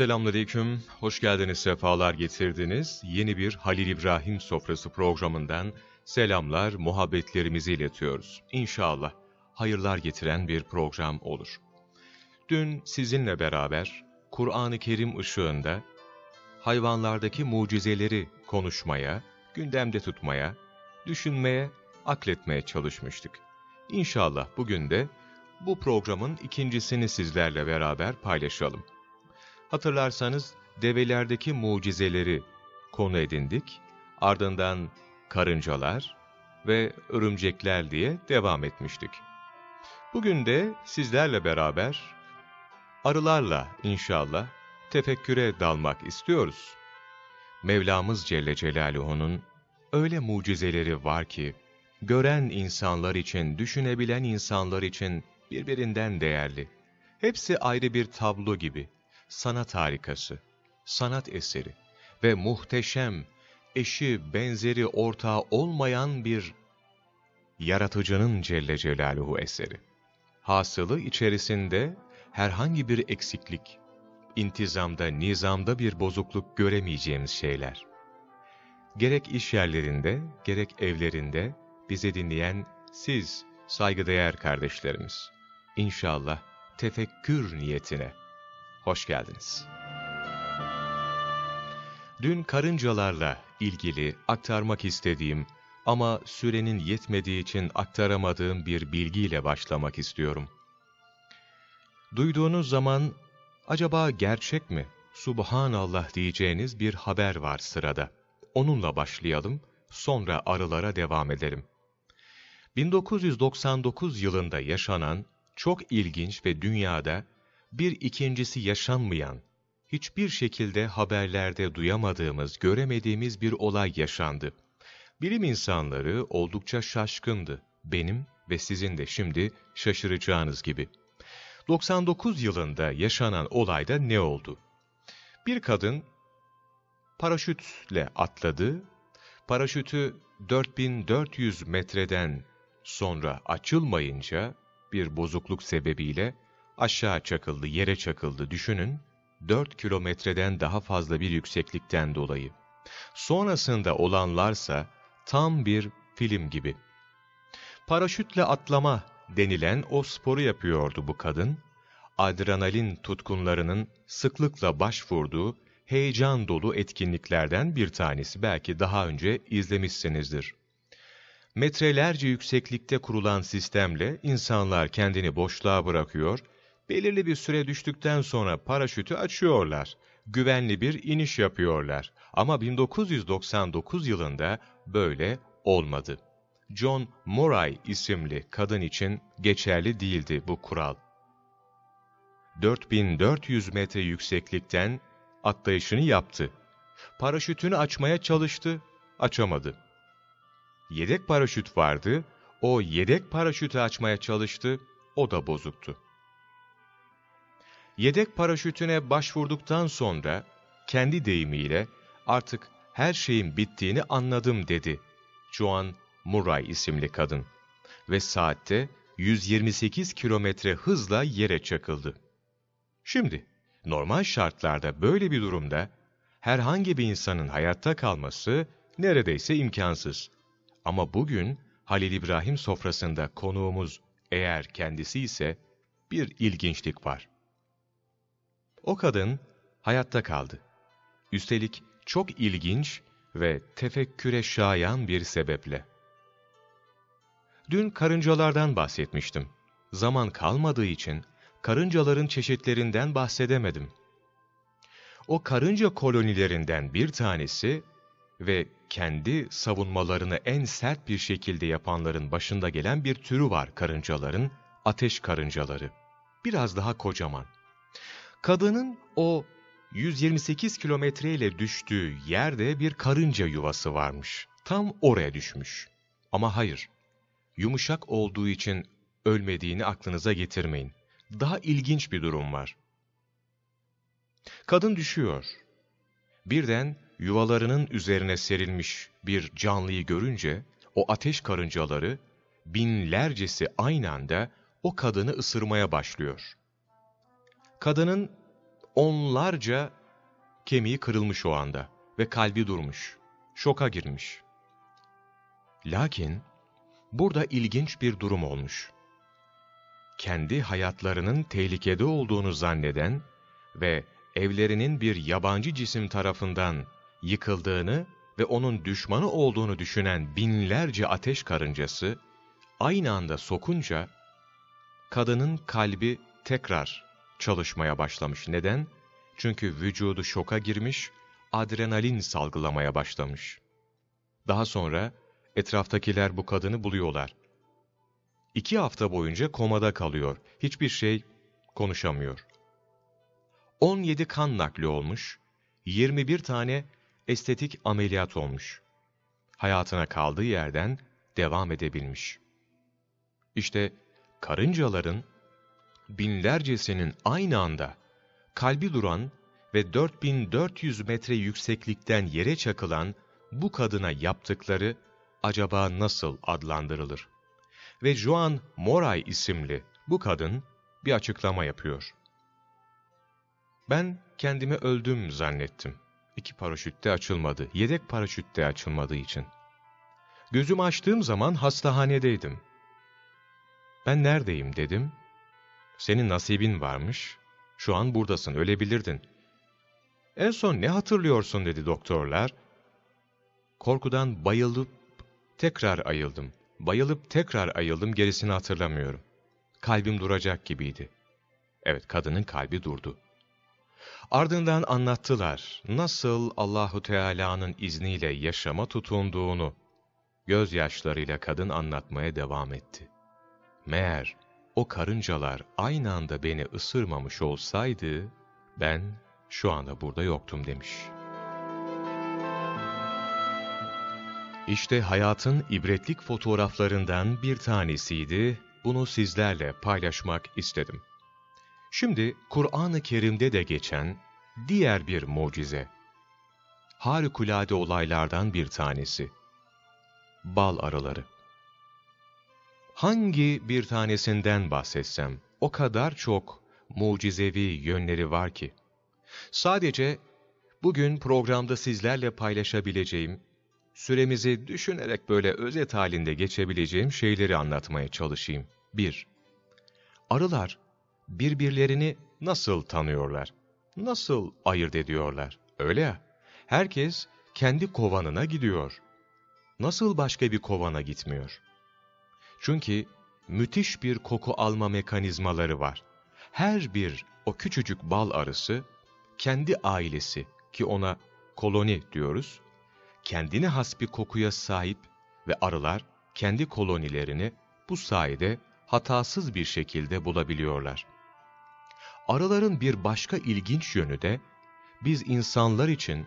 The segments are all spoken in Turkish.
Selamünaleyküm, hoş geldiniz, sefalar getirdiniz. Yeni bir Halil İbrahim Sofrası programından selamlar, muhabbetlerimizi iletiyoruz. İnşallah hayırlar getiren bir program olur. Dün sizinle beraber Kur'an-ı Kerim ışığında hayvanlardaki mucizeleri konuşmaya, gündemde tutmaya, düşünmeye, akletmeye çalışmıştık. İnşallah bugün de bu programın ikincisini sizlerle beraber paylaşalım. Hatırlarsanız develerdeki mucizeleri konu edindik. Ardından karıncalar ve örümcekler diye devam etmiştik. Bugün de sizlerle beraber arılarla inşallah tefekküre dalmak istiyoruz. Mevlamız Celle Celaluhu'nun öyle mucizeleri var ki, gören insanlar için, düşünebilen insanlar için birbirinden değerli. Hepsi ayrı bir tablo gibi sanat harikası, sanat eseri ve muhteşem, eşi, benzeri, ortağı olmayan bir yaratıcının Celle Celaluhu eseri. Hasılı içerisinde herhangi bir eksiklik, intizamda, nizamda bir bozukluk göremeyeceğimiz şeyler. Gerek iş yerlerinde, gerek evlerinde bizi dinleyen siz, saygıdeğer kardeşlerimiz. İnşallah tefekkür niyetine hoş geldiniz. Dün karıncalarla ilgili aktarmak istediğim ama sürenin yetmediği için aktaramadığım bir bilgiyle başlamak istiyorum. Duyduğunuz zaman acaba gerçek mi? Subhanallah diyeceğiniz bir haber var sırada. Onunla başlayalım, sonra arılara devam edelim. 1999 yılında yaşanan çok ilginç ve dünyada bir ikincisi yaşanmayan, hiçbir şekilde haberlerde duyamadığımız, göremediğimiz bir olay yaşandı. Bilim insanları oldukça şaşkındı. Benim ve sizin de şimdi şaşıracağınız gibi. 99 yılında yaşanan olayda ne oldu? Bir kadın paraşütle atladı. Paraşütü 4400 metreden sonra açılmayınca bir bozukluk sebebiyle aşağı çakıldı, yere çakıldı. Düşünün, 4 kilometreden daha fazla bir yükseklikten dolayı. Sonrasında olanlarsa tam bir film gibi. Paraşütle atlama denilen o sporu yapıyordu bu kadın. Adrenalin tutkunlarının sıklıkla başvurduğu heyecan dolu etkinliklerden bir tanesi. Belki daha önce izlemişsinizdir. Metrelerce yükseklikte kurulan sistemle insanlar kendini boşluğa bırakıyor Belirli bir süre düştükten sonra paraşütü açıyorlar. Güvenli bir iniş yapıyorlar. Ama 1999 yılında böyle olmadı. John Murray isimli kadın için geçerli değildi bu kural. 4400 metre yükseklikten atlayışını yaptı. Paraşütünü açmaya çalıştı, açamadı. Yedek paraşüt vardı, o yedek paraşütü açmaya çalıştı, o da bozuktu. Yedek paraşütüne başvurduktan sonra kendi deyimiyle artık her şeyin bittiğini anladım dedi Joan Murray isimli kadın ve saatte 128 kilometre hızla yere çakıldı. Şimdi normal şartlarda böyle bir durumda herhangi bir insanın hayatta kalması neredeyse imkansız. Ama bugün Halil İbrahim sofrasında konuğumuz eğer kendisi ise bir ilginçlik var. O kadın hayatta kaldı. Üstelik çok ilginç ve tefekküre şayan bir sebeple. Dün karıncalardan bahsetmiştim. Zaman kalmadığı için karıncaların çeşitlerinden bahsedemedim. O karınca kolonilerinden bir tanesi ve kendi savunmalarını en sert bir şekilde yapanların başında gelen bir türü var karıncaların, ateş karıncaları. Biraz daha kocaman. Kadının o 128 kilometreyle düştüğü yerde bir karınca yuvası varmış. Tam oraya düşmüş. Ama hayır, yumuşak olduğu için ölmediğini aklınıza getirmeyin. Daha ilginç bir durum var. Kadın düşüyor. Birden yuvalarının üzerine serilmiş bir canlıyı görünce o ateş karıncaları binlercesi aynı anda o kadını ısırmaya başlıyor. Kadının Onlarca kemiği kırılmış o anda ve kalbi durmuş. Şoka girmiş. Lakin burada ilginç bir durum olmuş. Kendi hayatlarının tehlikede olduğunu zanneden ve evlerinin bir yabancı cisim tarafından yıkıldığını ve onun düşmanı olduğunu düşünen binlerce ateş karıncası aynı anda sokunca kadının kalbi tekrar çalışmaya başlamış. Neden? Çünkü vücudu şoka girmiş, adrenalin salgılamaya başlamış. Daha sonra etraftakiler bu kadını buluyorlar. İki hafta boyunca komada kalıyor. Hiçbir şey konuşamıyor. 17 kan nakli olmuş, 21 tane estetik ameliyat olmuş. Hayatına kaldığı yerden devam edebilmiş. İşte karıncaların binlercesinin aynı anda kalbi duran ve 4400 metre yükseklikten yere çakılan bu kadına yaptıkları acaba nasıl adlandırılır? Ve Joan Moray isimli bu kadın bir açıklama yapıyor. Ben kendimi öldüm zannettim. İki paraşüt de açılmadı. Yedek paraşüt de açılmadığı için. Gözümü açtığım zaman hastahanedeydim. Ben neredeyim dedim. Senin nasibin varmış. Şu an buradasın, ölebilirdin. En son ne hatırlıyorsun dedi doktorlar. Korkudan bayılıp tekrar ayıldım. Bayılıp tekrar ayıldım, gerisini hatırlamıyorum. Kalbim duracak gibiydi. Evet, kadının kalbi durdu. Ardından anlattılar nasıl Allahu Teala'nın izniyle yaşama tutunduğunu. Gözyaşlarıyla kadın anlatmaya devam etti. Meğer o karıncalar aynı anda beni ısırmamış olsaydı ben şu anda burada yoktum demiş. İşte hayatın ibretlik fotoğraflarından bir tanesiydi. Bunu sizlerle paylaşmak istedim. Şimdi Kur'an-ı Kerim'de de geçen diğer bir mucize. Harikulade olaylardan bir tanesi. Bal arıları. Hangi bir tanesinden bahsetsem o kadar çok mucizevi yönleri var ki. Sadece bugün programda sizlerle paylaşabileceğim, süremizi düşünerek böyle özet halinde geçebileceğim şeyleri anlatmaya çalışayım. 1. Arılar birbirlerini nasıl tanıyorlar? Nasıl ayırt ediyorlar? Öyle ya, herkes kendi kovanına gidiyor. Nasıl başka bir kovana gitmiyor? Çünkü müthiş bir koku alma mekanizmaları var. Her bir o küçücük bal arısı, kendi ailesi ki ona koloni diyoruz, kendine has bir kokuya sahip ve arılar kendi kolonilerini bu sayede hatasız bir şekilde bulabiliyorlar. Arıların bir başka ilginç yönü de biz insanlar için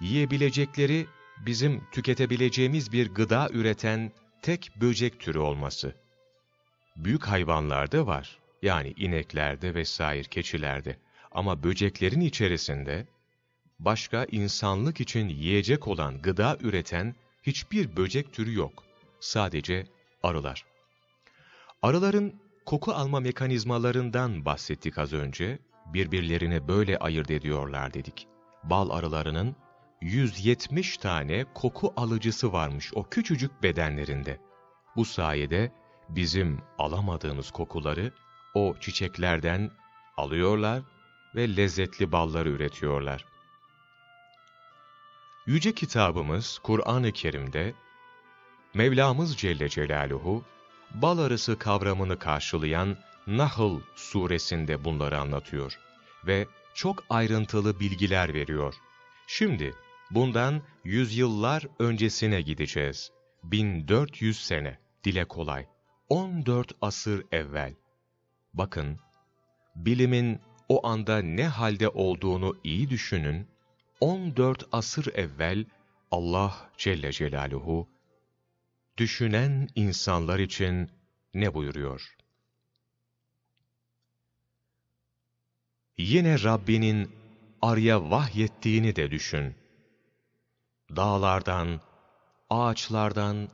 yiyebilecekleri, bizim tüketebileceğimiz bir gıda üreten tek böcek türü olması. Büyük hayvanlarda var, yani ineklerde vesaire keçilerde ama böceklerin içerisinde başka insanlık için yiyecek olan gıda üreten hiçbir böcek türü yok. Sadece arılar. Arıların koku alma mekanizmalarından bahsettik az önce. Birbirlerini böyle ayırt ediyorlar dedik. Bal arılarının 170 tane koku alıcısı varmış o küçücük bedenlerinde. Bu sayede bizim alamadığımız kokuları o çiçeklerden alıyorlar ve lezzetli balları üretiyorlar. Yüce kitabımız Kur'an-ı Kerim'de Mevlamız Celle Celaluhu bal arısı kavramını karşılayan Nahl suresinde bunları anlatıyor ve çok ayrıntılı bilgiler veriyor. Şimdi bundan yüzyıllar öncesine gideceğiz. 1400 sene, dile kolay. 14 asır evvel. Bakın, bilimin o anda ne halde olduğunu iyi düşünün. 14 asır evvel Allah Celle Celaluhu düşünen insanlar için ne buyuruyor? Yine Rabbinin arya vahyettiğini de düşün. Dağlardan, ağaçlardan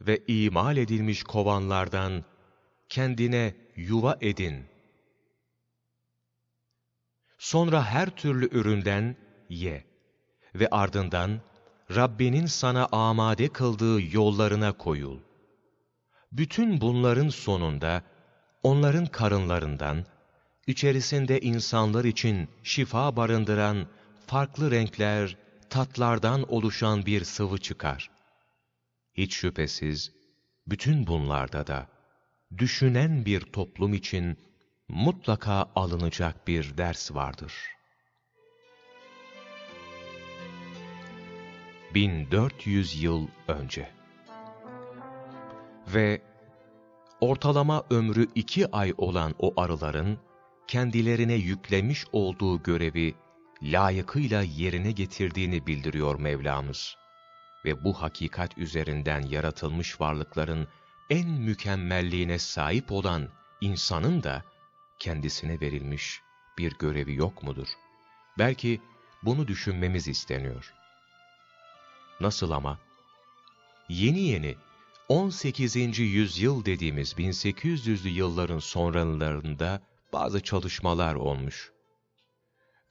ve imal edilmiş kovanlardan kendine yuva edin. Sonra her türlü üründen ye ve ardından Rabbinin sana amade kıldığı yollarına koyul. Bütün bunların sonunda onların karınlarından, içerisinde insanlar için şifa barındıran farklı renkler, tatlardan oluşan bir sıvı çıkar. Hiç şüphesiz bütün bunlarda da düşünen bir toplum için mutlaka alınacak bir ders vardır. 1400 yıl önce ve ortalama ömrü iki ay olan o arıların kendilerine yüklemiş olduğu görevi layıkıyla yerine getirdiğini bildiriyor Mevlamız. Ve bu hakikat üzerinden yaratılmış varlıkların en mükemmelliğine sahip olan insanın da kendisine verilmiş bir görevi yok mudur? Belki bunu düşünmemiz isteniyor. Nasıl ama? Yeni yeni 18. yüzyıl dediğimiz 1800'lü yılların sonralarında bazı çalışmalar olmuş.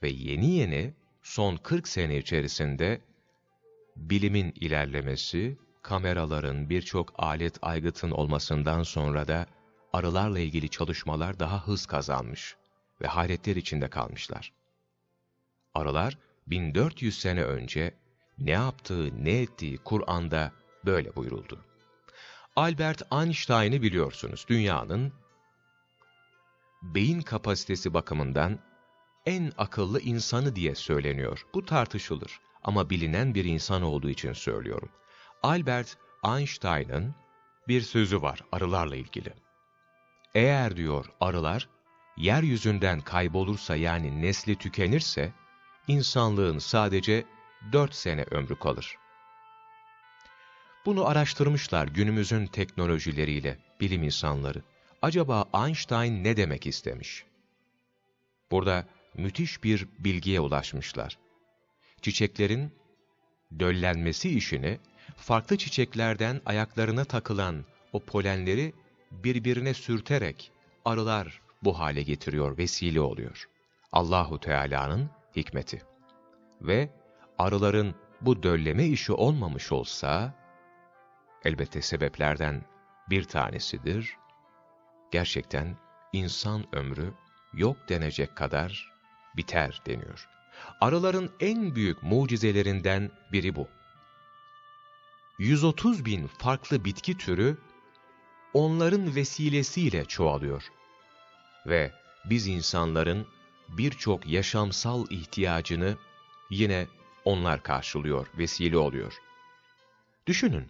Ve yeni yeni son 40 sene içerisinde bilimin ilerlemesi, kameraların birçok alet aygıtın olmasından sonra da arılarla ilgili çalışmalar daha hız kazanmış ve hayretler içinde kalmışlar. Arılar 1400 sene önce ne yaptığı, ne ettiği Kur'an'da böyle buyuruldu. Albert Einstein'ı biliyorsunuz. Dünyanın beyin kapasitesi bakımından en akıllı insanı diye söyleniyor. Bu tartışılır ama bilinen bir insan olduğu için söylüyorum. Albert Einstein'ın bir sözü var arılarla ilgili. Eğer diyor arılar yeryüzünden kaybolursa yani nesli tükenirse insanlığın sadece dört sene ömrü kalır. Bunu araştırmışlar günümüzün teknolojileriyle bilim insanları. Acaba Einstein ne demek istemiş? Burada müthiş bir bilgiye ulaşmışlar. Çiçeklerin döllenmesi işini, farklı çiçeklerden ayaklarına takılan o polenleri birbirine sürterek arılar bu hale getiriyor, vesile oluyor. Allahu Teala'nın hikmeti. Ve arıların bu dölleme işi olmamış olsa, elbette sebeplerden bir tanesidir. Gerçekten insan ömrü yok denecek kadar biter deniyor. Arıların en büyük mucizelerinden biri bu. 130 bin farklı bitki türü onların vesilesiyle çoğalıyor. Ve biz insanların birçok yaşamsal ihtiyacını yine onlar karşılıyor, vesile oluyor. Düşünün,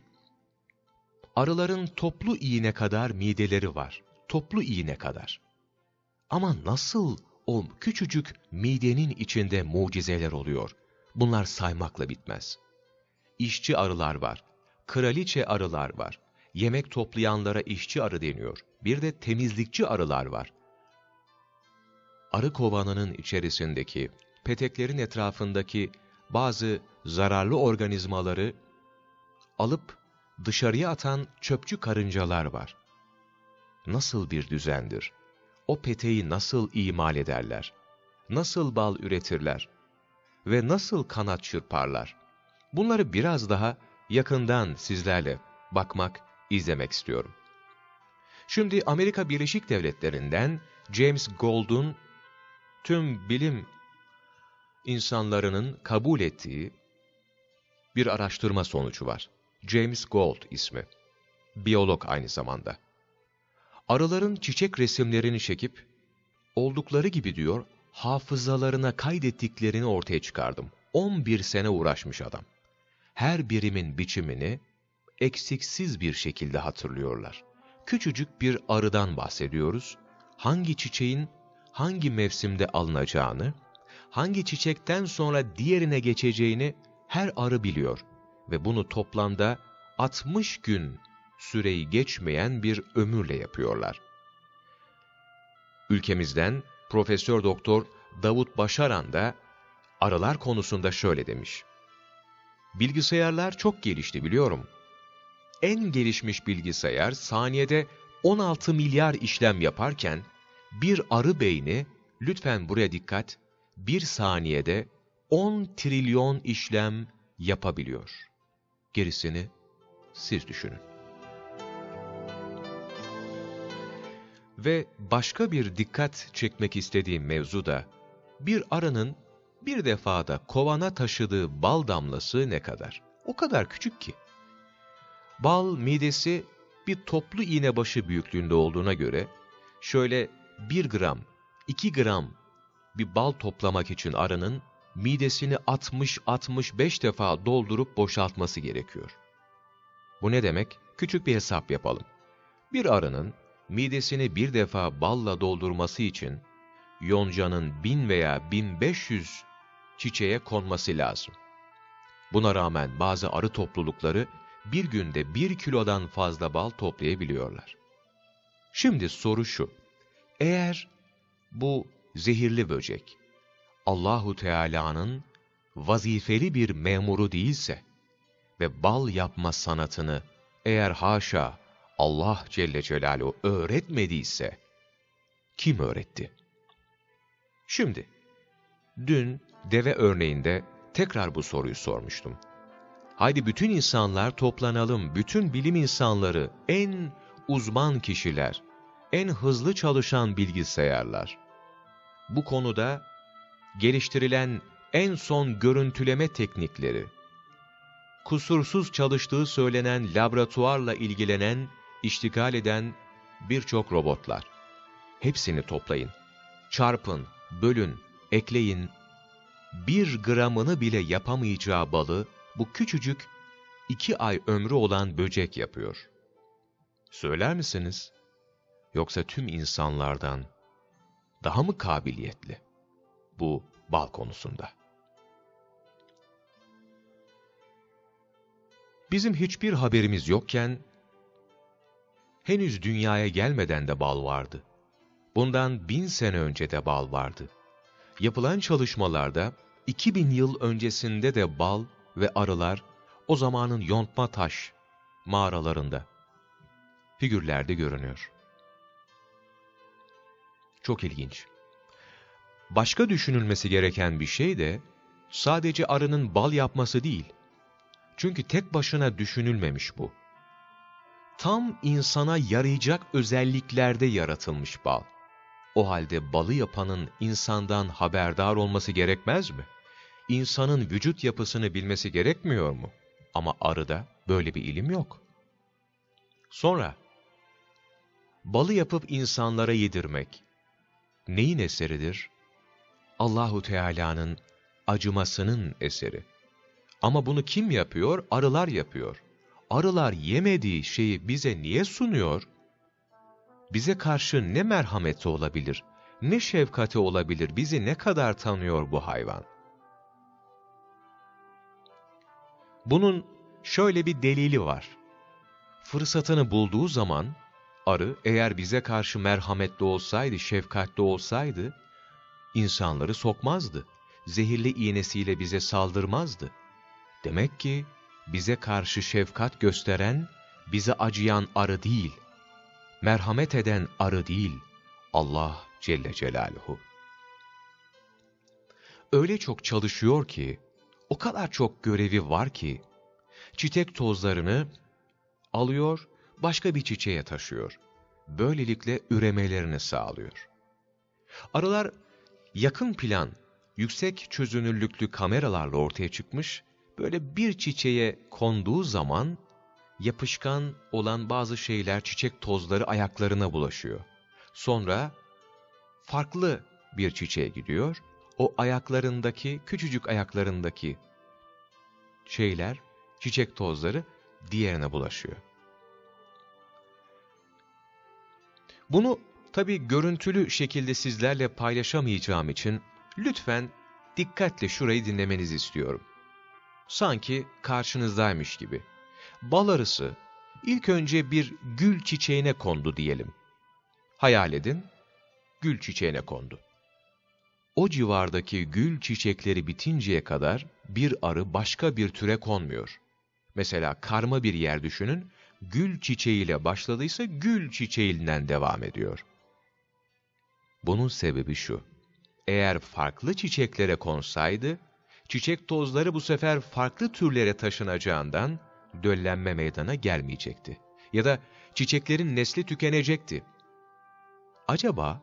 arıların toplu iğne kadar mideleri var, toplu iğne kadar. Ama nasıl o küçücük midenin içinde mucizeler oluyor? Bunlar saymakla bitmez. İşçi arılar var, kraliçe arılar var, yemek toplayanlara işçi arı deniyor. Bir de temizlikçi arılar var. Arı kovanının içerisindeki, peteklerin etrafındaki bazı zararlı organizmaları alıp dışarıya atan çöpçü karıncalar var. Nasıl bir düzendir? O peteği nasıl imal ederler? Nasıl bal üretirler? Ve nasıl kanat çırparlar? Bunları biraz daha yakından sizlerle bakmak, izlemek istiyorum. Şimdi Amerika Birleşik Devletleri'nden James Gould'un tüm bilim insanlarının kabul ettiği bir araştırma sonucu var. James Gould ismi. Biyolog aynı zamanda. Arıların çiçek resimlerini çekip, oldukları gibi diyor, hafızalarına kaydettiklerini ortaya çıkardım. 11 sene uğraşmış adam. Her birimin biçimini eksiksiz bir şekilde hatırlıyorlar. Küçücük bir arıdan bahsediyoruz. Hangi çiçeğin hangi mevsimde alınacağını, hangi çiçekten sonra diğerine geçeceğini her arı biliyor ve bunu toplamda 60 gün süreyi geçmeyen bir ömürle yapıyorlar. Ülkemizden Profesör Doktor Davut Başaran da arılar konusunda şöyle demiş. Bilgisayarlar çok gelişti biliyorum. En gelişmiş bilgisayar saniyede 16 milyar işlem yaparken bir arı beyni, lütfen buraya dikkat, bir saniyede 10 trilyon işlem yapabiliyor. Gerisini siz düşünün. Ve başka bir dikkat çekmek istediğim mevzu da, bir arının bir defada kovana taşıdığı bal damlası ne kadar? O kadar küçük ki. Bal midesi bir toplu iğnebaşı büyüklüğünde olduğuna göre, şöyle 1 gram, 2 gram bir bal toplamak için arının midesini 60-65 defa doldurup boşaltması gerekiyor. Bu ne demek? Küçük bir hesap yapalım. Bir arının midesini bir defa balla doldurması için yoncanın 1000 veya 1500 çiçeğe konması lazım. Buna rağmen bazı arı toplulukları bir günde bir kilodan fazla bal toplayabiliyorlar. Şimdi soru şu, eğer bu zehirli böcek, Allahu Teala'nın vazifeli bir memuru değilse ve bal yapma sanatını eğer haşa Allah Celle Celaluhu öğretmediyse kim öğretti? Şimdi dün deve örneğinde tekrar bu soruyu sormuştum. Haydi bütün insanlar toplanalım, bütün bilim insanları, en uzman kişiler, en hızlı çalışan bilgisayarlar. Bu konuda geliştirilen en son görüntüleme teknikleri, kusursuz çalıştığı söylenen laboratuvarla ilgilenen, iştigal eden birçok robotlar. Hepsini toplayın, çarpın, bölün, ekleyin. Bir gramını bile yapamayacağı balı bu küçücük iki ay ömrü olan böcek yapıyor. Söyler misiniz? Yoksa tüm insanlardan daha mı kabiliyetli bu bal konusunda? Bizim hiçbir haberimiz yokken, henüz dünyaya gelmeden de bal vardı. Bundan bin sene önce de bal vardı. Yapılan çalışmalarda 2000 yıl öncesinde de bal ve arılar o zamanın yontma taş mağaralarında figürlerde görünüyor. Çok ilginç. Başka düşünülmesi gereken bir şey de sadece arının bal yapması değil. Çünkü tek başına düşünülmemiş bu. Tam insana yarayacak özelliklerde yaratılmış bal. O halde balı yapanın insandan haberdar olması gerekmez mi? İnsanın vücut yapısını bilmesi gerekmiyor mu? Ama arıda böyle bir ilim yok. Sonra, balı yapıp insanlara yedirmek neyin eseridir? Allahu Teala'nın acımasının eseri. Ama bunu kim yapıyor? Arılar yapıyor. Arılar yemediği şeyi bize niye sunuyor? Bize karşı ne merhameti olabilir, ne şefkati olabilir, bizi ne kadar tanıyor bu hayvan? Bunun şöyle bir delili var. Fırsatını bulduğu zaman, arı eğer bize karşı merhametli olsaydı, şefkatli olsaydı, insanları sokmazdı. Zehirli iğnesiyle bize saldırmazdı. Demek ki bize karşı şefkat gösteren, bize acıyan arı değil, merhamet eden arı değil, Allah Celle Celaluhu. Öyle çok çalışıyor ki, o kadar çok görevi var ki, çiçek tozlarını alıyor, başka bir çiçeğe taşıyor. Böylelikle üremelerini sağlıyor. Arılar yakın plan, yüksek çözünürlüklü kameralarla ortaya çıkmış, böyle bir çiçeğe konduğu zaman yapışkan olan bazı şeyler, çiçek tozları ayaklarına bulaşıyor. Sonra farklı bir çiçeğe gidiyor, o ayaklarındaki, küçücük ayaklarındaki şeyler, çiçek tozları diğerine bulaşıyor. Bunu tabi görüntülü şekilde sizlerle paylaşamayacağım için lütfen dikkatle şurayı dinlemenizi istiyorum. Sanki karşınızdaymış gibi. Bal arısı ilk önce bir gül çiçeğine kondu diyelim. Hayal edin, gül çiçeğine kondu. O civardaki gül çiçekleri bitinceye kadar bir arı başka bir türe konmuyor. Mesela karma bir yer düşünün, gül çiçeğiyle başladıysa gül çiçeğinden devam ediyor. Bunun sebebi şu, eğer farklı çiçeklere konsaydı, çiçek tozları bu sefer farklı türlere taşınacağından döllenme meydana gelmeyecekti. Ya da çiçeklerin nesli tükenecekti. Acaba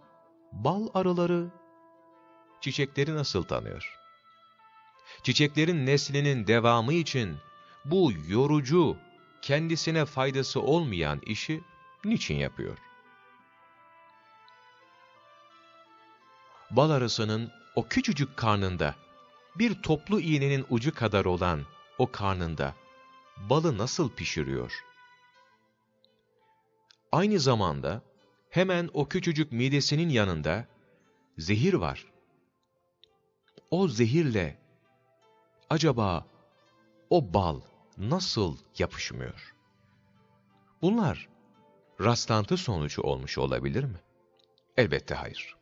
bal arıları çiçekleri nasıl tanıyor? Çiçeklerin neslinin devamı için bu yorucu, kendisine faydası olmayan işi niçin yapıyor? Bal arısının o küçücük karnında, bir toplu iğnenin ucu kadar olan o karnında balı nasıl pişiriyor? Aynı zamanda hemen o küçücük midesinin yanında zehir var. O zehirle acaba o bal nasıl yapışmıyor? Bunlar rastlantı sonucu olmuş olabilir mi? Elbette hayır.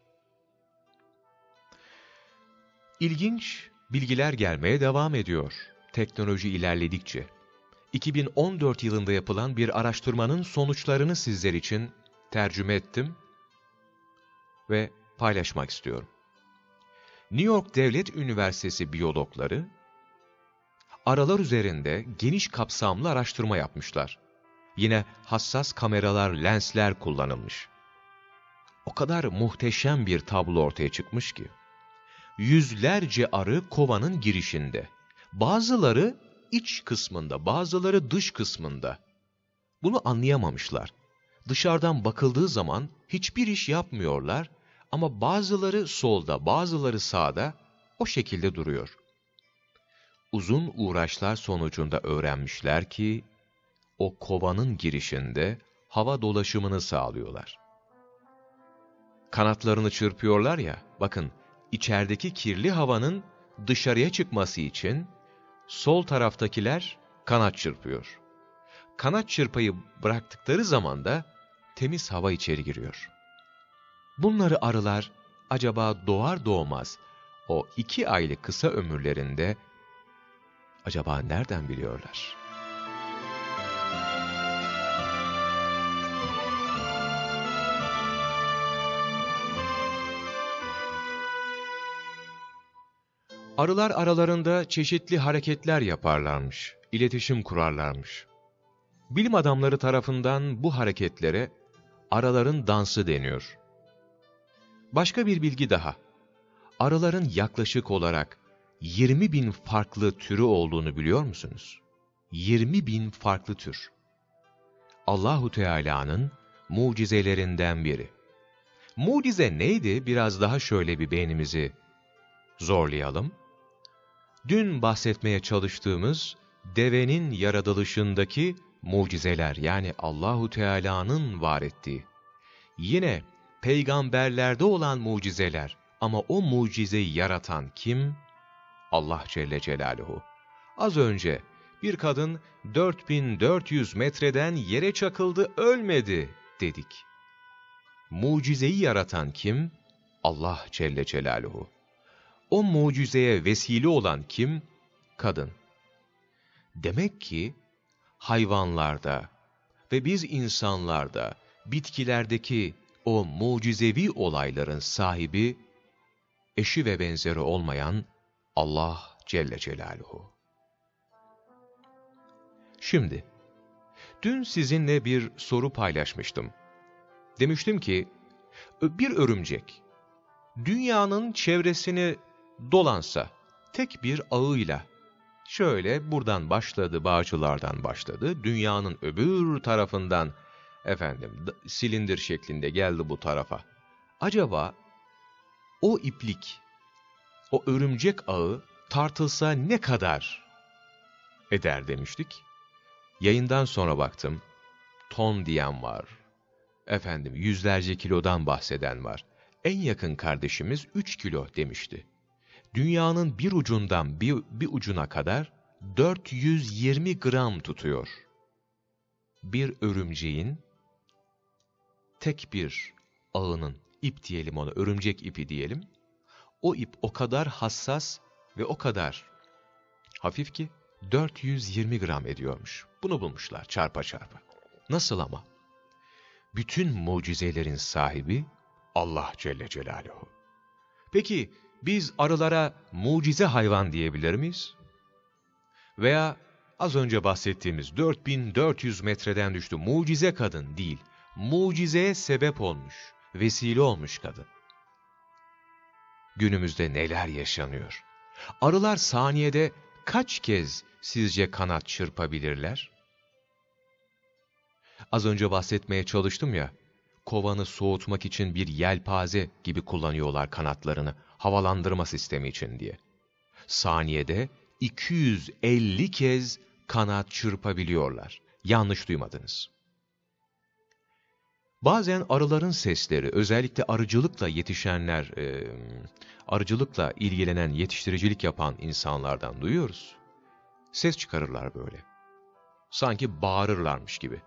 İlginç bilgiler gelmeye devam ediyor teknoloji ilerledikçe. 2014 yılında yapılan bir araştırmanın sonuçlarını sizler için tercüme ettim ve paylaşmak istiyorum. New York Devlet Üniversitesi biyologları, aralar üzerinde geniş kapsamlı araştırma yapmışlar. Yine hassas kameralar, lensler kullanılmış. O kadar muhteşem bir tablo ortaya çıkmış ki, yüzlerce arı kovanın girişinde. Bazıları iç kısmında, bazıları dış kısmında. Bunu anlayamamışlar. Dışarıdan bakıldığı zaman hiçbir iş yapmıyorlar ama bazıları solda, bazıları sağda o şekilde duruyor. Uzun uğraşlar sonucunda öğrenmişler ki o kovanın girişinde hava dolaşımını sağlıyorlar. Kanatlarını çırpıyorlar ya, bakın içerideki kirli havanın dışarıya çıkması için sol taraftakiler kanat çırpıyor. Kanat çırpayı bıraktıkları zaman da temiz hava içeri giriyor. Bunları arılar acaba doğar doğmaz o iki aylık kısa ömürlerinde acaba nereden biliyorlar? Arılar aralarında çeşitli hareketler yaparlarmış, iletişim kurarlarmış. Bilim adamları tarafından bu hareketlere araların dansı deniyor. Başka bir bilgi daha. Arıların yaklaşık olarak 20 bin farklı türü olduğunu biliyor musunuz? 20 bin farklı tür. Allahu Teala'nın mucizelerinden biri. Mucize neydi? Biraz daha şöyle bir beynimizi zorlayalım. Dün bahsetmeye çalıştığımız devenin yaratılışındaki mucizeler yani Allahu Teala'nın var ettiği. Yine peygamberlerde olan mucizeler ama o mucizeyi yaratan kim? Allah Celle Celaluhu. Az önce bir kadın 4400 metreden yere çakıldı ölmedi dedik. Mucizeyi yaratan kim? Allah Celle Celaluhu. O mucizeye vesile olan kim? Kadın. Demek ki hayvanlarda ve biz insanlarda, bitkilerdeki o mucizevi olayların sahibi, eşi ve benzeri olmayan Allah Celle Celaluhu. Şimdi, dün sizinle bir soru paylaşmıştım. Demiştim ki, bir örümcek, dünyanın çevresini dolansa, tek bir ağıyla, şöyle buradan başladı, bağcılardan başladı, dünyanın öbür tarafından, efendim, silindir şeklinde geldi bu tarafa. Acaba o iplik, o örümcek ağı tartılsa ne kadar eder demiştik. Yayından sonra baktım, ton diyen var. Efendim, yüzlerce kilodan bahseden var. En yakın kardeşimiz 3 kilo demişti. Dünyanın bir ucundan bir, bir ucuna kadar 420 gram tutuyor. Bir örümceğin tek bir ağının, ip diyelim ona, örümcek ipi diyelim. O ip o kadar hassas ve o kadar hafif ki 420 gram ediyormuş. Bunu bulmuşlar çarpa çarpa. Nasıl ama? Bütün mucizelerin sahibi Allah Celle Celaluhu. Peki biz arılara mucize hayvan diyebilir miyiz? Veya az önce bahsettiğimiz 4400 metreden düştü mucize kadın değil, mucizeye sebep olmuş, vesile olmuş kadın. Günümüzde neler yaşanıyor? Arılar saniyede kaç kez sizce kanat çırpabilirler? Az önce bahsetmeye çalıştım ya, kovanı soğutmak için bir yelpaze gibi kullanıyorlar kanatlarını, havalandırma sistemi için diye. Saniyede 250 kez kanat çırpabiliyorlar. Yanlış duymadınız. Bazen arıların sesleri, özellikle arıcılıkla yetişenler, e, arıcılıkla ilgilenen, yetiştiricilik yapan insanlardan duyuyoruz. Ses çıkarırlar böyle. Sanki bağırırlarmış gibi.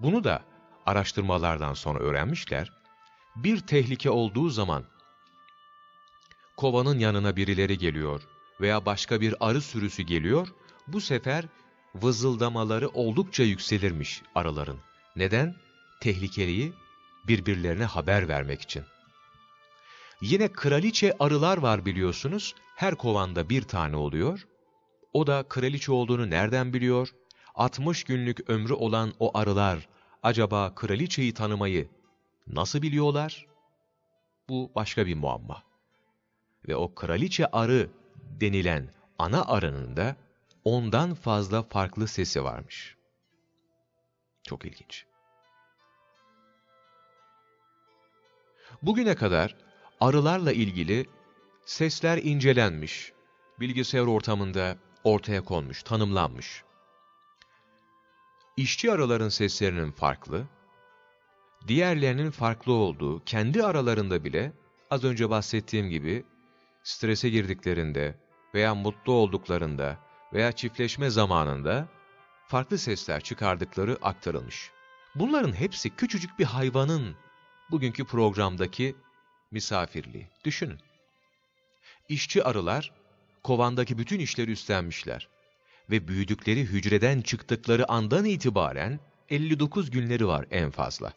Bunu da araştırmalardan sonra öğrenmişler. Bir tehlike olduğu zaman kovanın yanına birileri geliyor veya başka bir arı sürüsü geliyor, bu sefer vızıldamaları oldukça yükselirmiş arıların. Neden? Tehlikeliyi birbirlerine haber vermek için. Yine kraliçe arılar var biliyorsunuz. Her kovanda bir tane oluyor. O da kraliçe olduğunu nereden biliyor? 60 günlük ömrü olan o arılar acaba kraliçeyi tanımayı nasıl biliyorlar? Bu başka bir muamma. Ve o kraliçe arı denilen ana arının da ondan fazla farklı sesi varmış. Çok ilginç. Bugüne kadar arılarla ilgili sesler incelenmiş, bilgisayar ortamında ortaya konmuş, tanımlanmış. İşçi arıların seslerinin farklı, diğerlerinin farklı olduğu, kendi aralarında bile az önce bahsettiğim gibi strese girdiklerinde veya mutlu olduklarında veya çiftleşme zamanında farklı sesler çıkardıkları aktarılmış. Bunların hepsi küçücük bir hayvanın bugünkü programdaki misafirliği. Düşünün. İşçi arılar kovandaki bütün işleri üstlenmişler ve büyüdükleri hücreden çıktıkları andan itibaren 59 günleri var en fazla.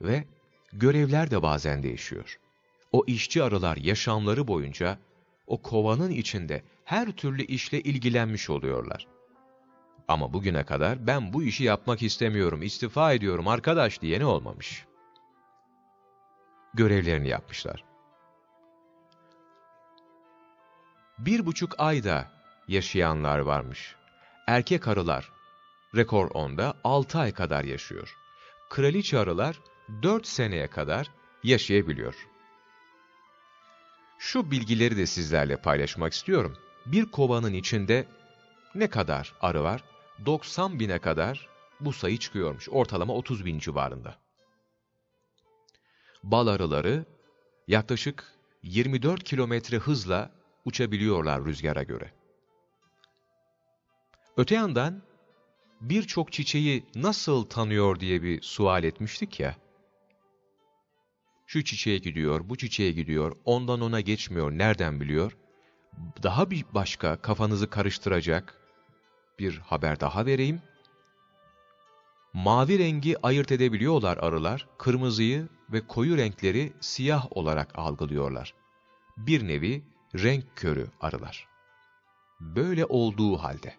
Ve görevler de bazen değişiyor. O işçi arılar yaşamları boyunca o kovanın içinde her türlü işle ilgilenmiş oluyorlar. Ama bugüne kadar ben bu işi yapmak istemiyorum, istifa ediyorum arkadaş diyeni olmamış. Görevlerini yapmışlar. Bir buçuk ayda yaşayanlar varmış. Erkek arılar, rekor onda 6 ay kadar yaşıyor. Kraliçe arılar 4 seneye kadar yaşayabiliyor. Şu bilgileri de sizlerle paylaşmak istiyorum. Bir kovanın içinde ne kadar arı var? 90 bine kadar bu sayı çıkıyormuş. Ortalama 30 bin civarında. Bal arıları yaklaşık 24 kilometre hızla uçabiliyorlar rüzgara göre. Öte yandan birçok çiçeği nasıl tanıyor diye bir sual etmiştik ya. Şu çiçeğe gidiyor, bu çiçeğe gidiyor, ondan ona geçmiyor, nereden biliyor? Daha bir başka kafanızı karıştıracak bir haber daha vereyim. Mavi rengi ayırt edebiliyorlar arılar, kırmızıyı ve koyu renkleri siyah olarak algılıyorlar. Bir nevi renk körü arılar. Böyle olduğu halde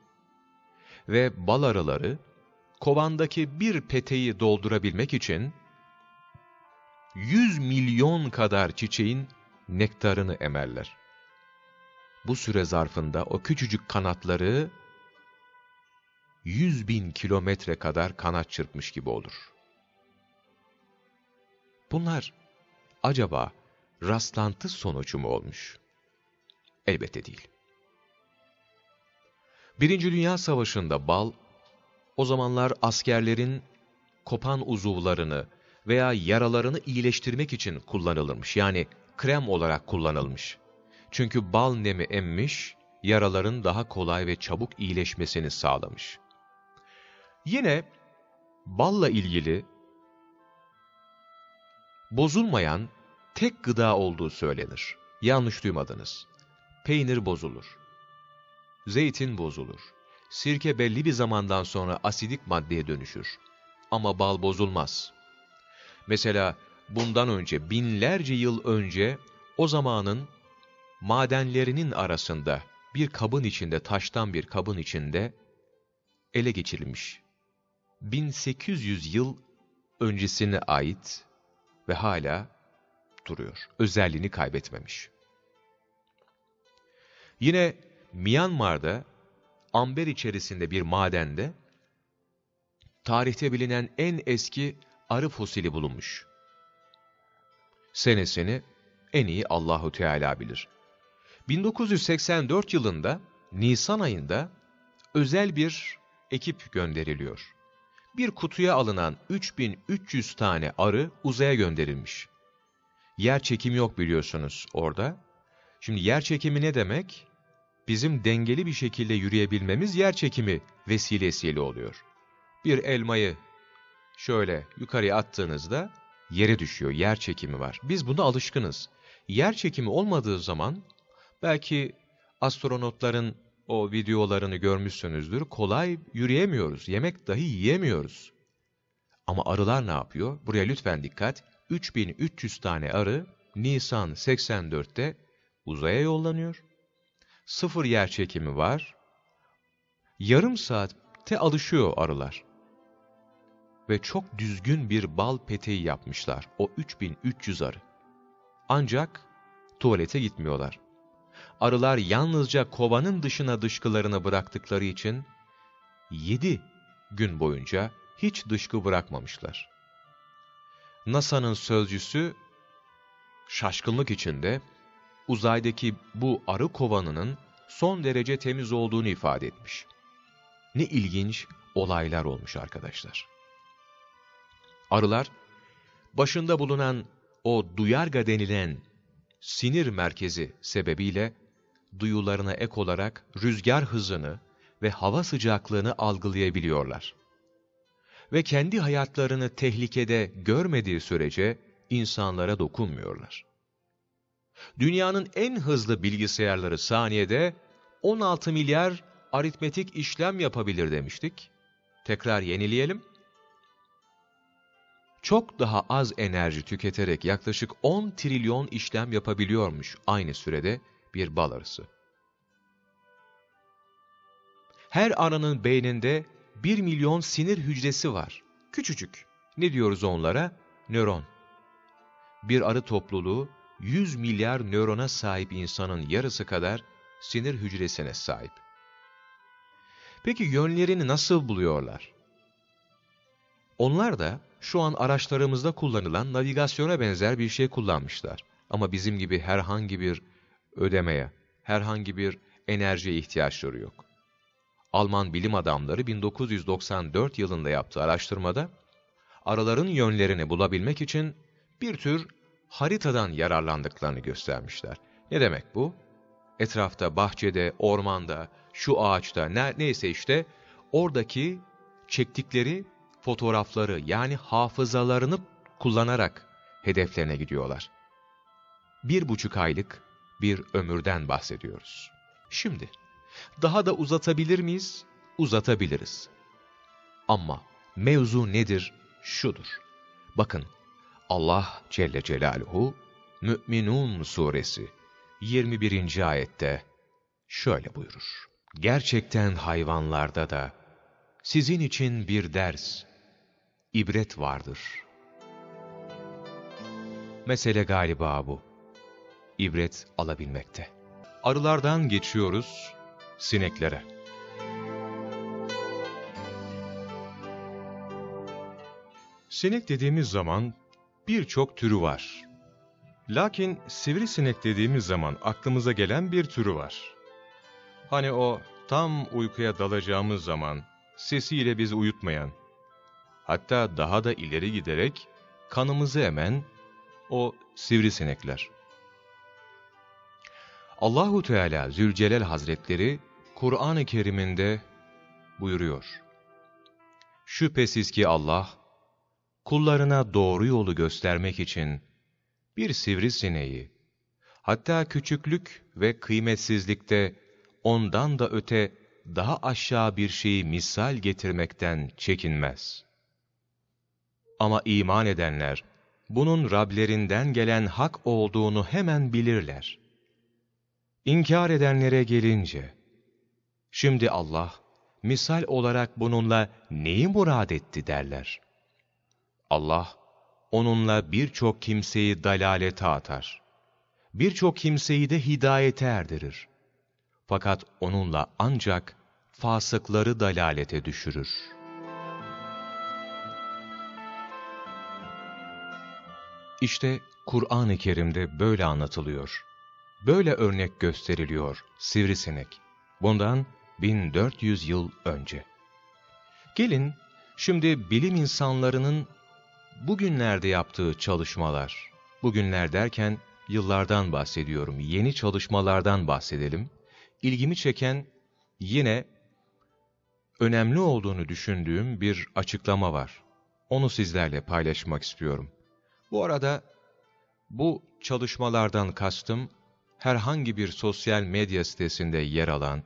ve bal arıları kovandaki bir peteği doldurabilmek için 100 milyon kadar çiçeğin nektarını emerler. Bu süre zarfında o küçücük kanatları 100 bin kilometre kadar kanat çırpmış gibi olur. Bunlar acaba rastlantı sonucu mu olmuş? Elbette değil. Birinci Dünya Savaşı'nda bal, o zamanlar askerlerin kopan uzuvlarını veya yaralarını iyileştirmek için kullanılırmış. Yani krem olarak kullanılmış. Çünkü bal nemi emmiş, yaraların daha kolay ve çabuk iyileşmesini sağlamış. Yine balla ilgili bozulmayan tek gıda olduğu söylenir. Yanlış duymadınız. Peynir bozulur. Zeytin bozulur. Sirke belli bir zamandan sonra asidik maddeye dönüşür. Ama bal bozulmaz. Mesela bundan önce binlerce yıl önce o zamanın madenlerinin arasında bir kabın içinde, taştan bir kabın içinde ele geçirilmiş. 1800 yıl öncesine ait ve hala duruyor. Özelliğini kaybetmemiş. Yine Myanmar'da amber içerisinde bir madende tarihte bilinen en eski arı fosili bulunmuş. Senesini en iyi Allahu Teala bilir. 1984 yılında Nisan ayında özel bir ekip gönderiliyor. Bir kutuya alınan 3300 tane arı uzaya gönderilmiş. Yer çekimi yok biliyorsunuz orada. Şimdi yer çekimi ne demek? Bizim dengeli bir şekilde yürüyebilmemiz yer çekimi vesilesiyle oluyor. Bir elmayı şöyle yukarıya attığınızda yere düşüyor, yer çekimi var. Biz buna alışkınız. Yer çekimi olmadığı zaman belki astronotların o videolarını görmüşsünüzdür. Kolay yürüyemiyoruz, yemek dahi yiyemiyoruz. Ama arılar ne yapıyor? Buraya lütfen dikkat. 3300 tane arı Nisan 84'te uzaya yollanıyor. Sıfır yer çekimi var. Yarım saatte alışıyor arılar. Ve çok düzgün bir bal peteği yapmışlar. O 3300 arı. Ancak tuvalete gitmiyorlar. Arılar yalnızca kovanın dışına dışkılarını bıraktıkları için 7 gün boyunca hiç dışkı bırakmamışlar. NASA'nın sözcüsü şaşkınlık içinde uzaydaki bu arı kovanının son derece temiz olduğunu ifade etmiş. Ne ilginç olaylar olmuş arkadaşlar. Arılar, başında bulunan o duyarga denilen sinir merkezi sebebiyle duyularına ek olarak rüzgar hızını ve hava sıcaklığını algılayabiliyorlar. Ve kendi hayatlarını tehlikede görmediği sürece insanlara dokunmuyorlar. Dünyanın en hızlı bilgisayarları saniyede 16 milyar aritmetik işlem yapabilir demiştik. Tekrar yenileyelim. Çok daha az enerji tüketerek yaklaşık 10 trilyon işlem yapabiliyormuş aynı sürede bir bal arısı. Her arının beyninde 1 milyon sinir hücresi var. Küçücük. Ne diyoruz onlara? Nöron. Bir arı topluluğu 100 milyar nörona sahip insanın yarısı kadar sinir hücresine sahip. Peki yönlerini nasıl buluyorlar? Onlar da şu an araçlarımızda kullanılan navigasyona benzer bir şey kullanmışlar. Ama bizim gibi herhangi bir ödemeye, herhangi bir enerjiye ihtiyaçları yok. Alman bilim adamları 1994 yılında yaptığı araştırmada araların yönlerini bulabilmek için bir tür haritadan yararlandıklarını göstermişler. Ne demek bu? Etrafta, bahçede, ormanda, şu ağaçta, ne, neyse işte oradaki çektikleri fotoğrafları yani hafızalarını kullanarak hedeflerine gidiyorlar. Bir buçuk aylık bir ömürden bahsediyoruz. Şimdi, daha da uzatabilir miyiz? Uzatabiliriz. Ama mevzu nedir? Şudur. Bakın, Allah Celle Celaluhu, Mü'minun suresi 21. ayette şöyle buyurur. Gerçekten hayvanlarda da sizin için bir ders, ibret vardır. Mesele galiba bu. İbret alabilmekte. Arılardan geçiyoruz sineklere. Sinek dediğimiz zaman birçok türü var. Lakin sivrisinek dediğimiz zaman aklımıza gelen bir türü var. Hani o tam uykuya dalacağımız zaman sesiyle bizi uyutmayan, hatta daha da ileri giderek kanımızı emen o sivrisinekler. Allahu Teala Zülcelal Hazretleri Kur'an-ı Kerim'inde buyuruyor. Şüphesiz ki Allah kullarına doğru yolu göstermek için bir sivrisineği, hatta küçüklük ve kıymetsizlikte ondan da öte daha aşağı bir şeyi misal getirmekten çekinmez. Ama iman edenler bunun Rablerinden gelen hak olduğunu hemen bilirler. İnkar edenlere gelince, şimdi Allah, misal olarak bununla neyi murad etti derler. Allah, onunla birçok kimseyi dalalete atar. Birçok kimseyi de hidayete erdirir. Fakat onunla ancak fasıkları dalalete düşürür. İşte Kur'an-ı Kerim'de böyle anlatılıyor. Böyle örnek gösteriliyor sivrisinek. Bundan 1400 yıl önce. Gelin şimdi bilim insanlarının bugünlerde yaptığı çalışmalar, bugünler derken yıllardan bahsediyorum, yeni çalışmalardan bahsedelim. İlgimi çeken yine önemli olduğunu düşündüğüm bir açıklama var. Onu sizlerle paylaşmak istiyorum. Bu arada bu çalışmalardan kastım herhangi bir sosyal medya sitesinde yer alan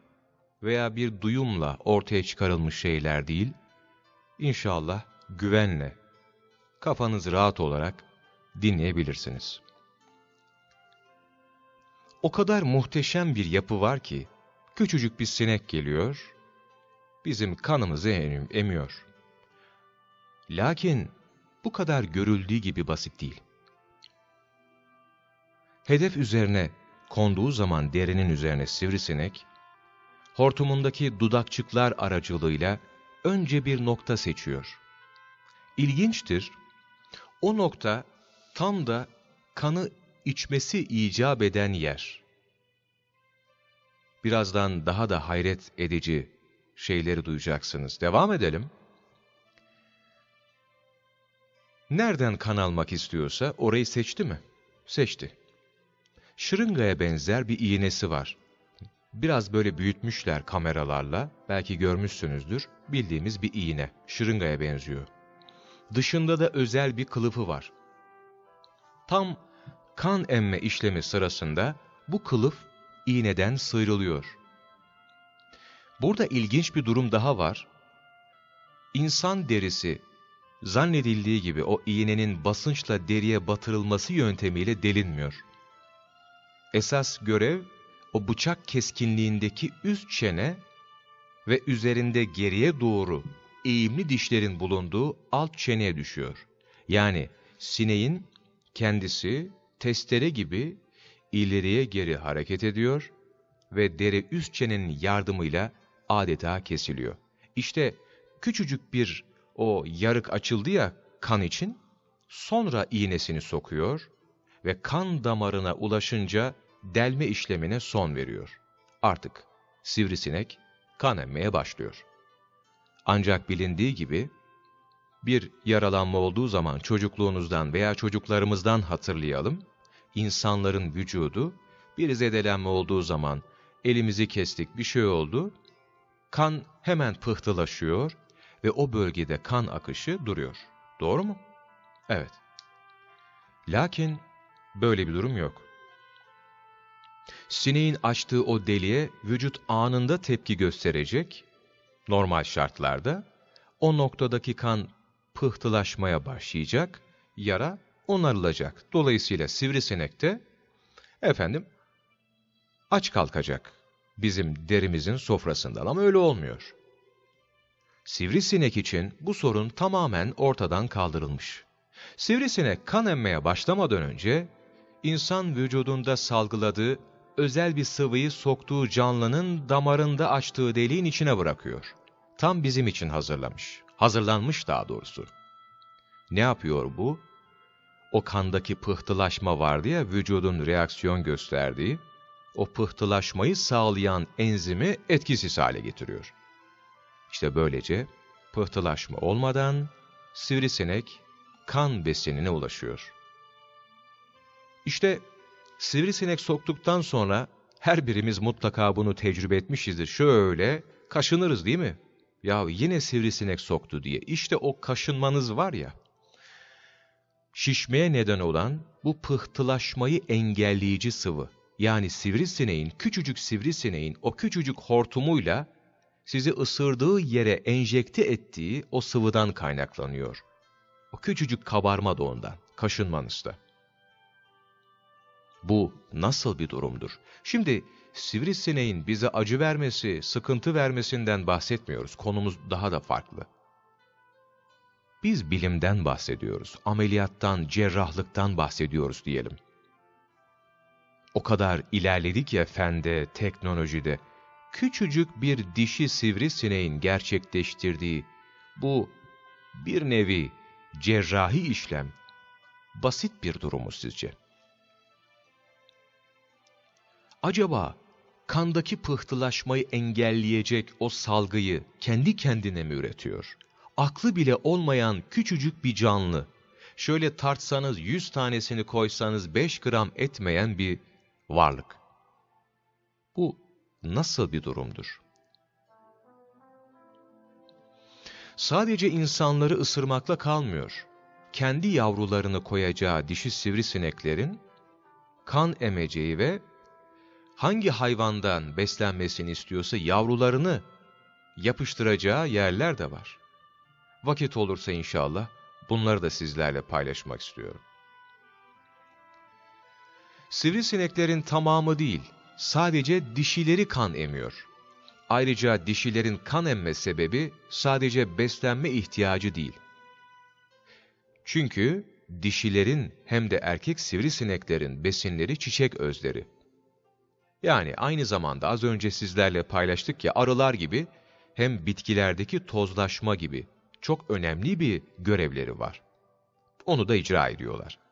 veya bir duyumla ortaya çıkarılmış şeyler değil, İnşallah güvenle, kafanız rahat olarak dinleyebilirsiniz. O kadar muhteşem bir yapı var ki, küçücük bir sinek geliyor, bizim kanımızı emiyor. Lakin bu kadar görüldüğü gibi basit değil. Hedef üzerine konduğu zaman derinin üzerine sivrisinek, hortumundaki dudakçıklar aracılığıyla önce bir nokta seçiyor. İlginçtir, o nokta tam da kanı içmesi icap eden yer. Birazdan daha da hayret edici şeyleri duyacaksınız. Devam edelim. Nereden kan almak istiyorsa orayı seçti mi? Seçti. Şırıngaya benzer bir iğnesi var. Biraz böyle büyütmüşler kameralarla, belki görmüşsünüzdür, bildiğimiz bir iğne, şırıngaya benziyor. Dışında da özel bir kılıfı var. Tam kan emme işlemi sırasında bu kılıf iğneden sıyrılıyor. Burada ilginç bir durum daha var. İnsan derisi zannedildiği gibi o iğnenin basınçla deriye batırılması yöntemiyle delinmiyor. Esas görev o bıçak keskinliğindeki üst çene ve üzerinde geriye doğru eğimli dişlerin bulunduğu alt çeneye düşüyor. Yani sineğin kendisi testere gibi ileriye geri hareket ediyor ve deri üst çenenin yardımıyla adeta kesiliyor. İşte küçücük bir o yarık açıldı ya kan için, sonra iğnesini sokuyor ve kan damarına ulaşınca delme işlemine son veriyor. Artık sivrisinek kan emmeye başlıyor. Ancak bilindiği gibi bir yaralanma olduğu zaman çocukluğunuzdan veya çocuklarımızdan hatırlayalım. İnsanların vücudu bir zedelenme olduğu zaman elimizi kestik bir şey oldu. Kan hemen pıhtılaşıyor ve o bölgede kan akışı duruyor. Doğru mu? Evet. Lakin böyle bir durum yok. Sineğin açtığı o deliğe vücut anında tepki gösterecek, normal şartlarda. O noktadaki kan pıhtılaşmaya başlayacak, yara onarılacak. Dolayısıyla sivrisinek de, efendim, aç kalkacak bizim derimizin sofrasından ama öyle olmuyor. Sivrisinek için bu sorun tamamen ortadan kaldırılmış. Sivrisinek kan emmeye başlamadan önce, insan vücudunda salgıladığı özel bir sıvıyı soktuğu canlının damarında açtığı deliğin içine bırakıyor. Tam bizim için hazırlamış. Hazırlanmış daha doğrusu. Ne yapıyor bu? O kandaki pıhtılaşma vardı ya vücudun reaksiyon gösterdiği, o pıhtılaşmayı sağlayan enzimi etkisiz hale getiriyor. İşte böylece pıhtılaşma olmadan sivrisinek kan besinine ulaşıyor. İşte sivrisinek soktuktan sonra her birimiz mutlaka bunu tecrübe etmişizdir. Şöyle kaşınırız değil mi? Ya yine sivrisinek soktu diye. İşte o kaşınmanız var ya, şişmeye neden olan bu pıhtılaşmayı engelleyici sıvı. Yani sivrisineğin, küçücük sivrisineğin o küçücük hortumuyla sizi ısırdığı yere enjekte ettiği o sıvıdan kaynaklanıyor. O küçücük kabarma da ondan. kaşınmanızda. Bu nasıl bir durumdur? Şimdi sivrisineğin bize acı vermesi, sıkıntı vermesinden bahsetmiyoruz. Konumuz daha da farklı. Biz bilimden bahsediyoruz, ameliyattan, cerrahlıktan bahsediyoruz diyelim. O kadar ilerledik ya fende, teknolojide. Küçücük bir dişi sivrisineğin gerçekleştirdiği bu bir nevi cerrahi işlem basit bir durumu sizce? Acaba kandaki pıhtılaşmayı engelleyecek o salgıyı kendi kendine mi üretiyor? Aklı bile olmayan küçücük bir canlı, şöyle tartsanız yüz tanesini koysanız beş gram etmeyen bir varlık. Nasıl bir durumdur? Sadece insanları ısırmakla kalmıyor. Kendi yavrularını koyacağı dişi sivrisineklerin kan emeceği ve hangi hayvandan beslenmesini istiyorsa yavrularını yapıştıracağı yerler de var. Vakit olursa inşallah bunları da sizlerle paylaşmak istiyorum. Sivrisineklerin tamamı değil, sadece dişileri kan emiyor. Ayrıca dişilerin kan emme sebebi sadece beslenme ihtiyacı değil. Çünkü dişilerin hem de erkek sivrisineklerin besinleri çiçek özleri. Yani aynı zamanda az önce sizlerle paylaştık ya arılar gibi hem bitkilerdeki tozlaşma gibi çok önemli bir görevleri var. Onu da icra ediyorlar.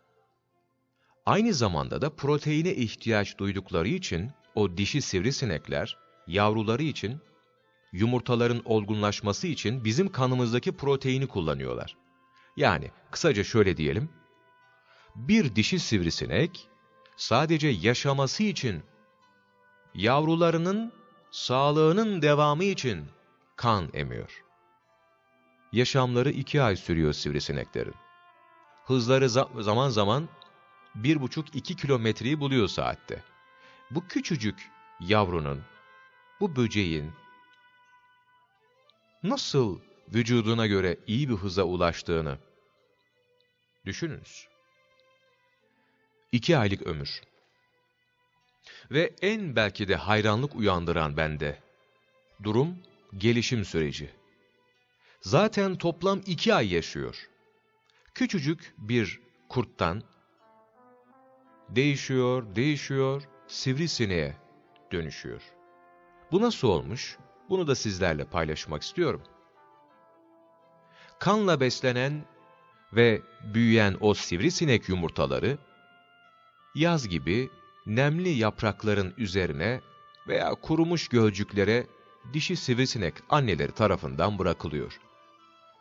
Aynı zamanda da proteine ihtiyaç duydukları için o dişi sivrisinekler yavruları için yumurtaların olgunlaşması için bizim kanımızdaki proteini kullanıyorlar. Yani kısaca şöyle diyelim. Bir dişi sivrisinek sadece yaşaması için yavrularının sağlığının devamı için kan emiyor. Yaşamları iki ay sürüyor sivrisineklerin. Hızları zaman zaman bir buçuk iki kilometreyi buluyor saatte. Bu küçücük yavrunun, bu böceğin nasıl vücuduna göre iyi bir hıza ulaştığını düşününüz. İki aylık ömür. Ve en belki de hayranlık uyandıran bende. Durum, gelişim süreci. Zaten toplam iki ay yaşıyor. Küçücük bir kurttan değişiyor, değişiyor, sivrisineğe dönüşüyor. Bu nasıl olmuş? Bunu da sizlerle paylaşmak istiyorum. Kanla beslenen ve büyüyen o sivrisinek yumurtaları, yaz gibi nemli yaprakların üzerine veya kurumuş gölcüklere dişi sivrisinek anneleri tarafından bırakılıyor.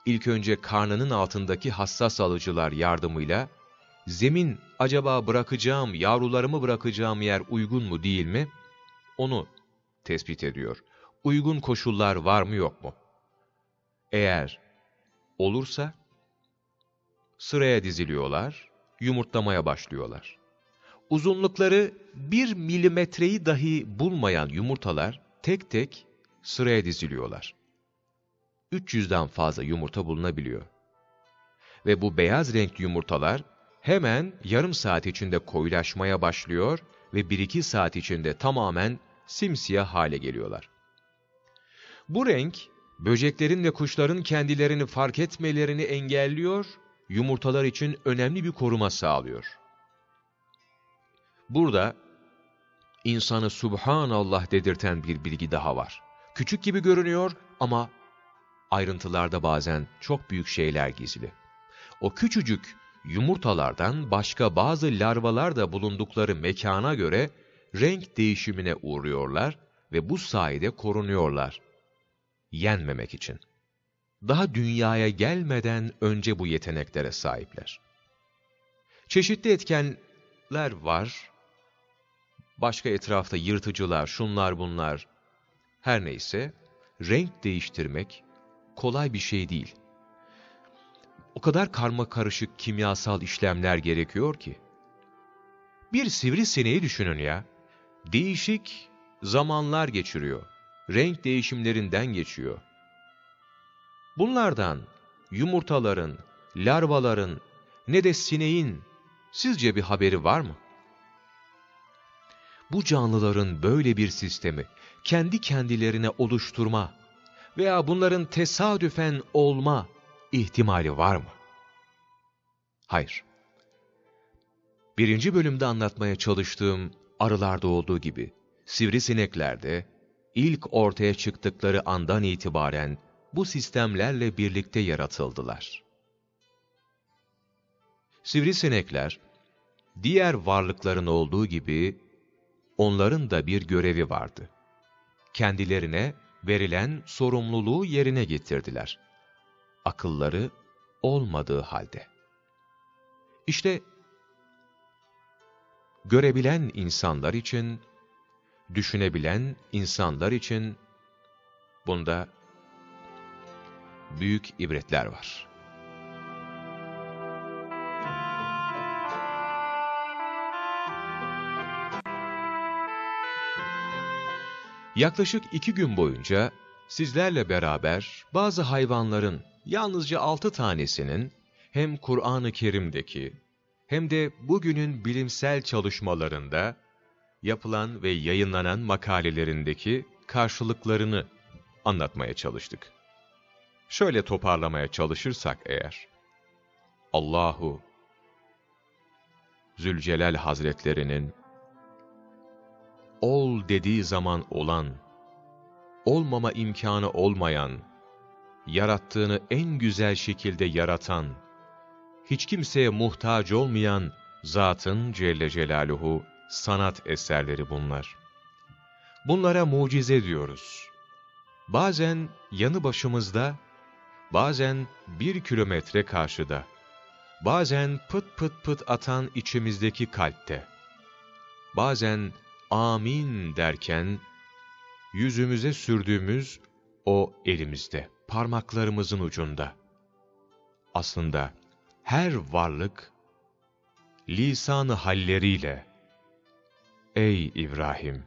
İlk önce karnının altındaki hassas alıcılar yardımıyla zemin acaba bırakacağım, yavrularımı bırakacağım yer uygun mu değil mi? Onu tespit ediyor. Uygun koşullar var mı yok mu? Eğer olursa sıraya diziliyorlar, yumurtlamaya başlıyorlar. Uzunlukları bir milimetreyi dahi bulmayan yumurtalar tek tek sıraya diziliyorlar. 300'den fazla yumurta bulunabiliyor. Ve bu beyaz renkli yumurtalar hemen yarım saat içinde koyulaşmaya başlıyor ve 1-2 saat içinde tamamen simsiyah hale geliyorlar. Bu renk, böceklerin ve kuşların kendilerini fark etmelerini engelliyor, yumurtalar için önemli bir koruma sağlıyor. Burada, insanı Subhanallah dedirten bir bilgi daha var. Küçük gibi görünüyor ama ayrıntılarda bazen çok büyük şeyler gizli. O küçücük yumurtalardan başka bazı larvalar da bulundukları mekana göre renk değişimine uğruyorlar ve bu sayede korunuyorlar. Yenmemek için. Daha dünyaya gelmeden önce bu yeteneklere sahipler. Çeşitli etkenler var. Başka etrafta yırtıcılar, şunlar bunlar. Her neyse, renk değiştirmek kolay bir şey değil o kadar karma karışık kimyasal işlemler gerekiyor ki. Bir sivrisineği düşünün ya. Değişik zamanlar geçiriyor. Renk değişimlerinden geçiyor. Bunlardan yumurtaların, larvaların ne de sineğin sizce bir haberi var mı? Bu canlıların böyle bir sistemi kendi kendilerine oluşturma veya bunların tesadüfen olma ihtimali var mı? Hayır. Birinci bölümde anlatmaya çalıştığım arılarda olduğu gibi, sivrisineklerde ilk ortaya çıktıkları andan itibaren bu sistemlerle birlikte yaratıldılar. Sivrisinekler, diğer varlıkların olduğu gibi onların da bir görevi vardı. Kendilerine verilen sorumluluğu yerine getirdiler. Akılları olmadığı halde. İşte görebilen insanlar için, düşünebilen insanlar için bunda büyük ibretler var. Yaklaşık iki gün boyunca sizlerle beraber bazı hayvanların yalnızca altı tanesinin hem Kur'an-ı Kerim'deki hem de bugünün bilimsel çalışmalarında yapılan ve yayınlanan makalelerindeki karşılıklarını anlatmaya çalıştık. Şöyle toparlamaya çalışırsak eğer, Allahu Zülcelal Hazretlerinin ol dediği zaman olan, olmama imkanı olmayan, yarattığını en güzel şekilde yaratan, hiç kimseye muhtaç olmayan Zatın Celle Celaluhu sanat eserleri bunlar. Bunlara mucize diyoruz. Bazen yanı başımızda, bazen bir kilometre karşıda, bazen pıt pıt pıt atan içimizdeki kalpte, bazen amin derken yüzümüze sürdüğümüz o elimizde, parmaklarımızın ucunda. Aslında her varlık lisanı halleriyle Ey İbrahim,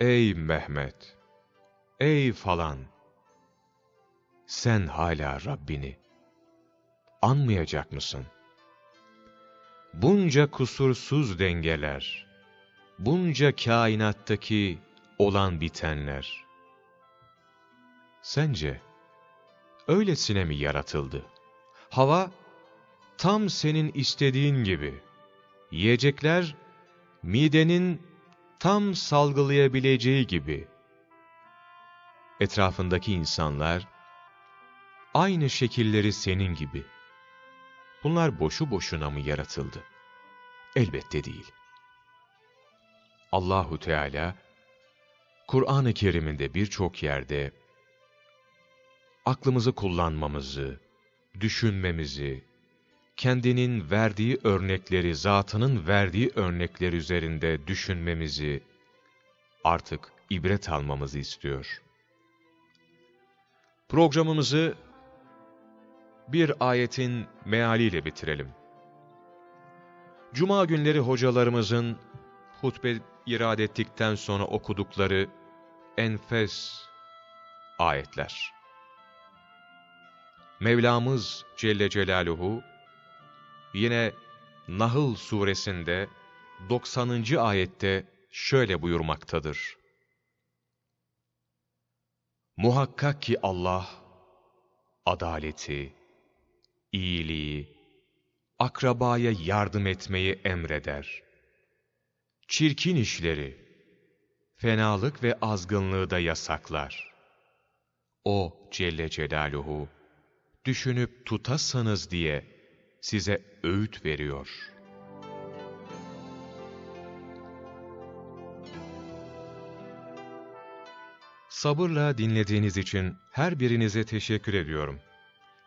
ey Mehmet, ey falan sen hala Rabbini anmayacak mısın? Bunca kusursuz dengeler, bunca kainattaki olan bitenler. Sence öylesine mi yaratıldı? Hava tam senin istediğin gibi. Yiyecekler midenin tam salgılayabileceği gibi. Etrafındaki insanlar aynı şekilleri senin gibi. Bunlar boşu boşuna mı yaratıldı? Elbette değil. Allahu Teala Kur'an-ı Kerim'inde birçok yerde aklımızı kullanmamızı, düşünmemizi, kendinin verdiği örnekleri, zatının verdiği örnekler üzerinde düşünmemizi, artık ibret almamızı istiyor. Programımızı bir ayetin mealiyle bitirelim. Cuma günleri hocalarımızın hutbe irad ettikten sonra okudukları enfes ayetler. Mevlamız Celle Celaluhu yine Nahl suresinde 90. ayette şöyle buyurmaktadır. Muhakkak ki Allah adaleti, iyiliği, akrabaya yardım etmeyi emreder çirkin işleri, fenalık ve azgınlığı da yasaklar. O Celle Celaluhu, düşünüp tutasanız diye size öğüt veriyor. Sabırla dinlediğiniz için her birinize teşekkür ediyorum.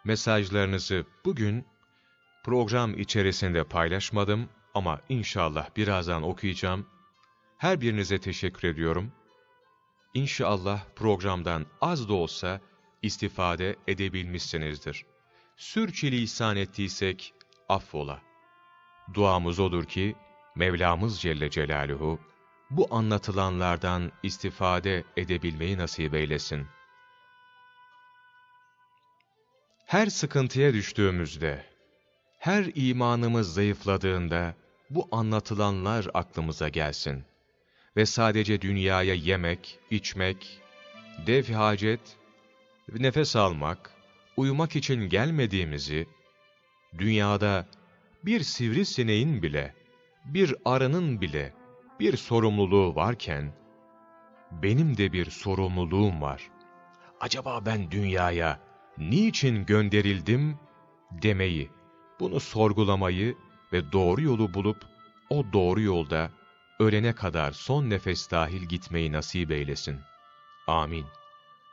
Mesajlarınızı bugün program içerisinde paylaşmadım ama inşallah birazdan okuyacağım. Her birinize teşekkür ediyorum. İnşallah programdan az da olsa istifade edebilmişsinizdir. Sürçülisan ettiysek affola. Duamız odur ki Mevlamız Celle Celaluhu bu anlatılanlardan istifade edebilmeyi nasip eylesin. Her sıkıntıya düştüğümüzde, her imanımız zayıfladığında bu anlatılanlar aklımıza gelsin. Ve sadece dünyaya yemek, içmek, dev hacet, nefes almak, uyumak için gelmediğimizi, dünyada bir sivrisineğin bile, bir arının bile bir sorumluluğu varken, benim de bir sorumluluğum var. Acaba ben dünyaya niçin gönderildim demeyi, bunu sorgulamayı ve doğru yolu bulup o doğru yolda ölene kadar son nefes dahil gitmeyi nasip eylesin. Amin.